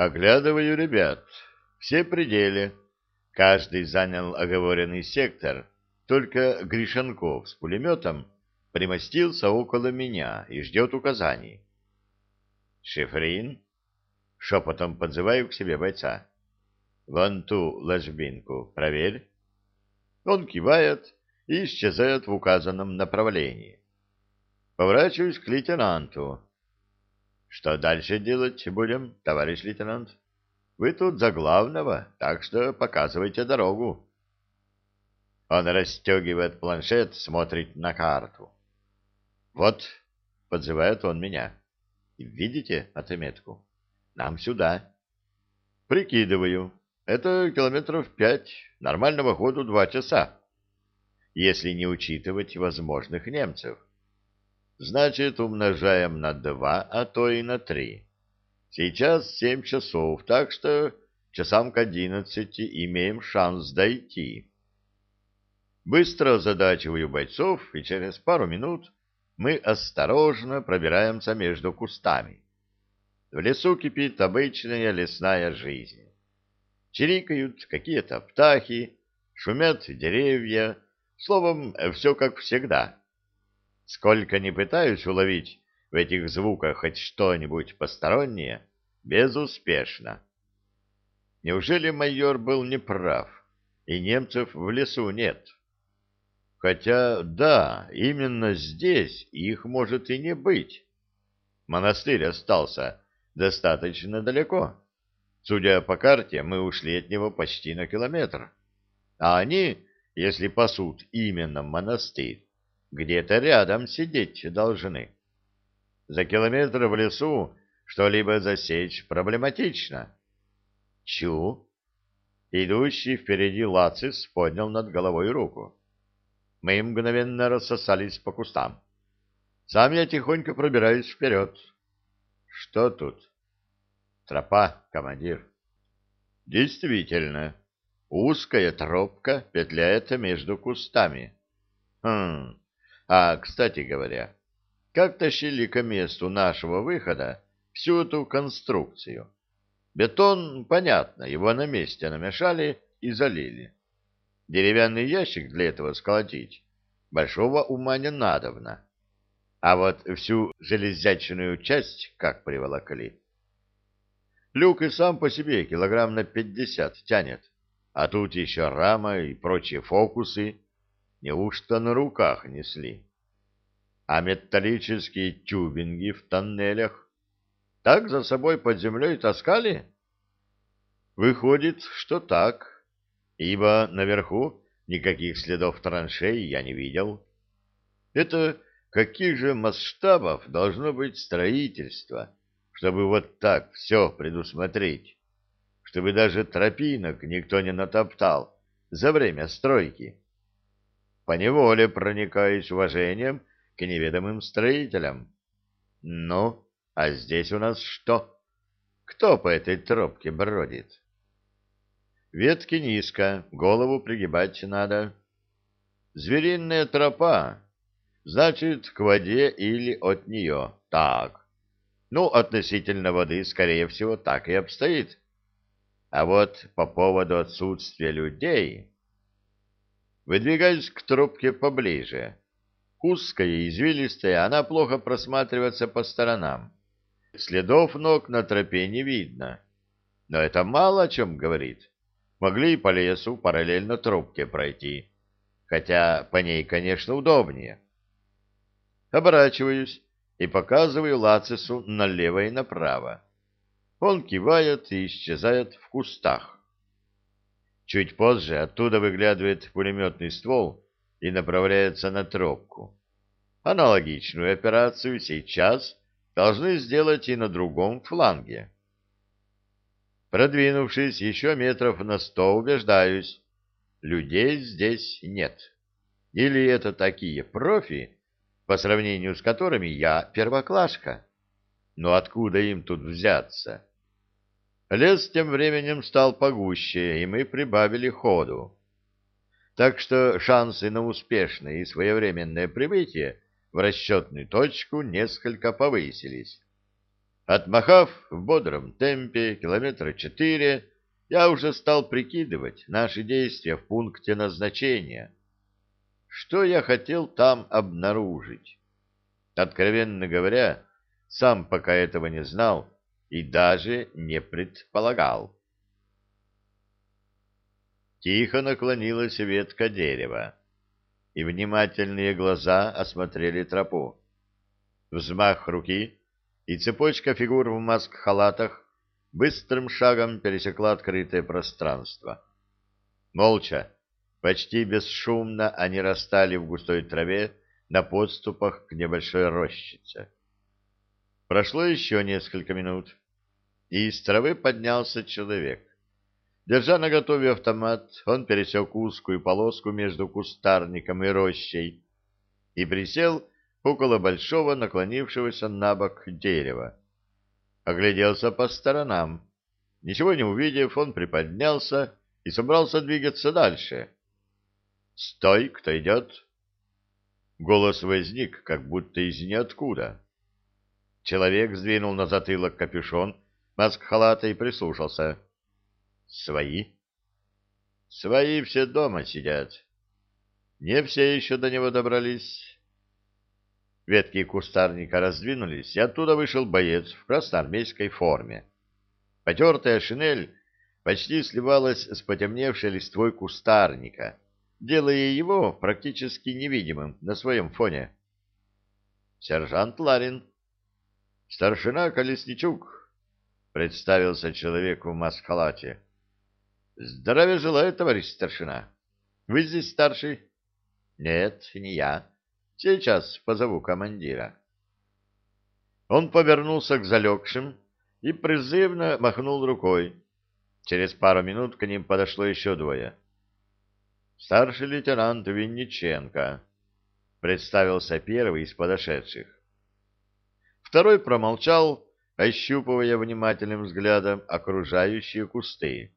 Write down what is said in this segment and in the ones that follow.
Оглядываю ребят. Все пределе. Каждый занял оговоренный сектор, только Гришенков с пулеметом примостился около меня и ждет указаний. «Шифрин?» — шепотом подзываю к себе бойца. «Вон ту ложбинку проверь». Он кивает и исчезает в указанном направлении. Поворачиваюсь к лейтенанту. Что дальше делать будем, товарищ лейтенант? Вы тут за главного, так что показывайте дорогу. Он расстегивает планшет, смотрит на карту. Вот, подзывает он меня. Видите отметку? Нам сюда. Прикидываю. Это километров пять, нормального ходу два часа. Если не учитывать возможных немцев. Значит, умножаем на два, а то и на три. Сейчас семь часов, так что часам к одиннадцати имеем шанс дойти. Быстро задачиваю бойцов, и через пару минут мы осторожно пробираемся между кустами. В лесу кипит обычная лесная жизнь. Чирикают какие-то птахи, шумят деревья, словом, все как всегда. Сколько ни пытаюсь уловить в этих звуках хоть что-нибудь постороннее, безуспешно. Неужели майор был неправ, и немцев в лесу нет? Хотя, да, именно здесь их может и не быть. Монастырь остался достаточно далеко. Судя по карте, мы ушли от него почти на километр. А они, если пасут именно монастырь, где-то рядом сидеть должны. За километр в лесу что-либо засечь проблематично. Чу! Идущий впереди Лацис поднял над головой руку. Мы мгновенно рассосались по кустам. Сам я тихонько пробираюсь вперед. Что тут? Тропа, командир. Действительно, узкая тропка петляет между кустами. Хм, а, кстати говоря, как тащили к месту нашего выхода всю эту конструкцию? Бетон, понятно, его на месте намешали и залили. Деревянный ящик для этого сколотить большого ума не надобно. А вот всю железячную часть как приволокли. Люк и сам по себе килограмм на пятьдесят тянет, а тут еще рама и прочие фокусы Неужто на руках несли? А металлические тюбинги в тоннелях так за собой под землей таскали? Выходит, что так, ибо наверху никаких следов траншей я не видел. Это каких же масштабов должно быть строительство, чтобы вот так все предусмотреть, чтобы даже тропинок никто не натоптал за время стройки? Поневоле проникаюсь уважением к неведомым строителям. Ну, а здесь у нас что? Кто по этой тропке бродит? Ветки низко, голову пригибать надо. Звериная тропа, значит, к воде или от нее. Так. Ну, относительно воды, скорее всего, так и обстоит. А вот по поводу отсутствия людей... Выдвигаюсь к трубке поближе. Узкая извилистая, она плохо просматривается по сторонам. Следов ног на тропе не видно. Но это мало о чем говорит. Могли и по лесу параллельно трубке пройти. Хотя по ней, конечно, удобнее. Оборачиваюсь и показываю Лацису налево и направо. Он кивает и исчезает в кустах. Чуть позже оттуда выглядывает пулеметный ствол и направляется на тропку. Аналогичную операцию сейчас должны сделать и на другом фланге. Продвинувшись еще метров на сто, убеждаюсь, людей здесь нет. Или это такие профи, по сравнению с которыми я первоклашка? Но откуда им тут взяться? Лес тем временем стал погуще, и мы прибавили ходу. Так что шансы на успешное и своевременное прибытие в расчетную точку несколько повысились. Отмахав в бодром темпе километра четыре, я уже стал прикидывать наши действия в пункте назначения. Что я хотел там обнаружить? Откровенно говоря, сам пока этого не знал и даже не предполагал. Тихо наклонилась ветка дерева, и внимательные глаза осмотрели тропу. Взмах руки, и цепочка фигур в маск-халатах быстрым шагом пересекла открытое пространство. Молча, почти бесшумно они растали в густой траве на подступах к небольшой рощице. Прошло еще несколько минут, и из травы поднялся человек. Держа наготове автомат, он пересек узкую полоску между кустарником и рощей и присел около большого наклонившегося на бок дерева. Огляделся по сторонам. Ничего не увидев, он приподнялся и собрался двигаться дальше. «Стой, кто идет!» Голос возник, как будто из ниоткуда. Человек сдвинул на затылок капюшон, маск халата и прислушался. «Свои?» «Свои все дома сидят. Не все еще до него добрались». Ветки кустарника раздвинулись, и оттуда вышел боец в красноармейской форме. Потертая шинель почти сливалась с потемневшей листвой кустарника, делая его практически невидимым на своем фоне. «Сержант Ларин», «Старшина Колесничук», — представился человек в маскалате. «Здравия желаю, товарищ старшина. Вы здесь старший?» «Нет, не я. Сейчас позову командира». Он повернулся к залегшим и призывно махнул рукой. Через пару минут к ним подошло еще двое. «Старший лейтенант Винниченко», — представился первый из подошедших. Второй промолчал, ощупывая внимательным взглядом окружающие кусты.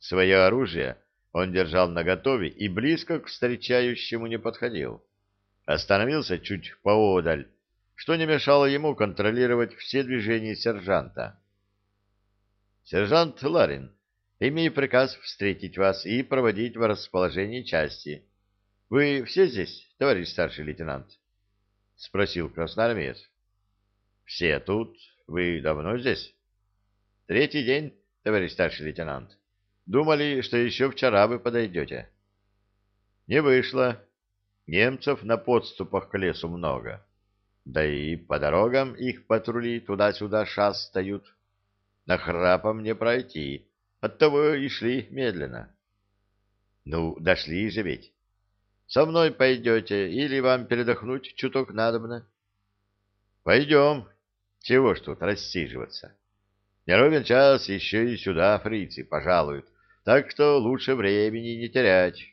Свое оружие он держал наготове и близко к встречающему не подходил. Остановился чуть поодаль, что не мешало ему контролировать все движения сержанта. «Сержант Ларин, имею приказ встретить вас и проводить в расположении части. Вы все здесь, товарищ старший лейтенант?» — спросил красноармеец. Все тут? Вы давно здесь? Третий день, товарищ старший лейтенант. Думали, что еще вчера вы подойдете. Не вышло. Немцев на подступах к лесу много. Да и по дорогам их патрули туда-сюда шастают. На храпом не пройти. Оттого и шли медленно. Ну, дошли же ведь. Со мной пойдете или вам передохнуть чуток надобно? Пойдем, чего ж тут рассиживаться? Не ровен час еще и сюда фрицы пожалуют, так что лучше времени не терять.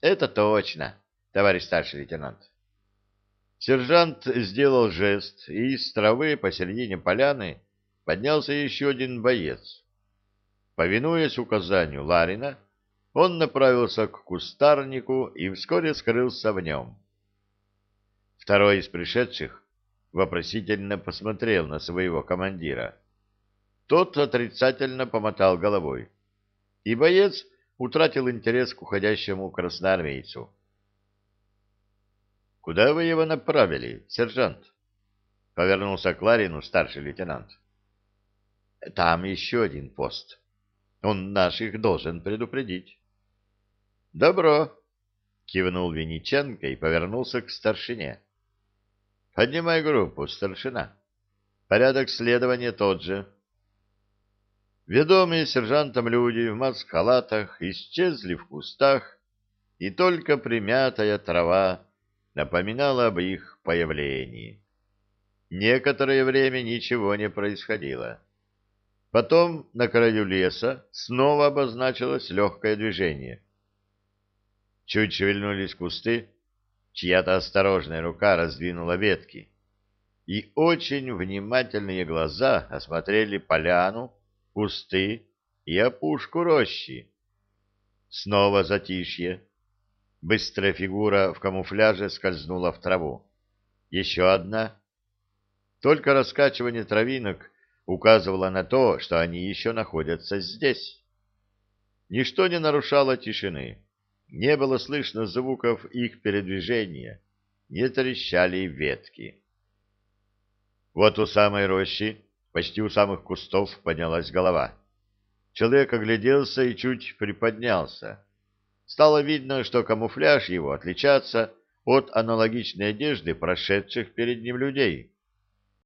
Это точно, товарищ старший лейтенант. Сержант сделал жест, и из травы посередине поляны поднялся еще один боец. Повинуясь указанию Ларина, он направился к кустарнику и вскоре скрылся в нем. Второй из пришедших вопросительно посмотрел на своего командира. Тот отрицательно помотал головой, и боец утратил интерес к уходящему красноармейцу. — Куда вы его направили, сержант? — повернулся к Ларину старший лейтенант. — Там еще один пост. Он наших должен предупредить. — Добро, — кивнул Вениченко и повернулся к старшине. Поднимай группу, старшина. Порядок следования тот же. Ведомые сержантом люди в маск-халатах исчезли в кустах, и только примятая трава напоминала об их появлении. Некоторое время ничего не происходило. Потом на краю леса снова обозначилось легкое движение. Чуть шевельнулись кусты, Чья-то осторожная рука раздвинула ветки, и очень внимательные глаза осмотрели поляну, кусты и опушку рощи. Снова затишье. Быстрая фигура в камуфляже скользнула в траву. Еще одна. Только раскачивание травинок указывало на то, что они еще находятся здесь. Ничто не нарушало тишины. Не было слышно звуков их передвижения, не трещали ветки. Вот у самой рощи, почти у самых кустов, поднялась голова. Человек огляделся и чуть приподнялся. Стало видно, что камуфляж его отличается от аналогичной одежды прошедших перед ним людей.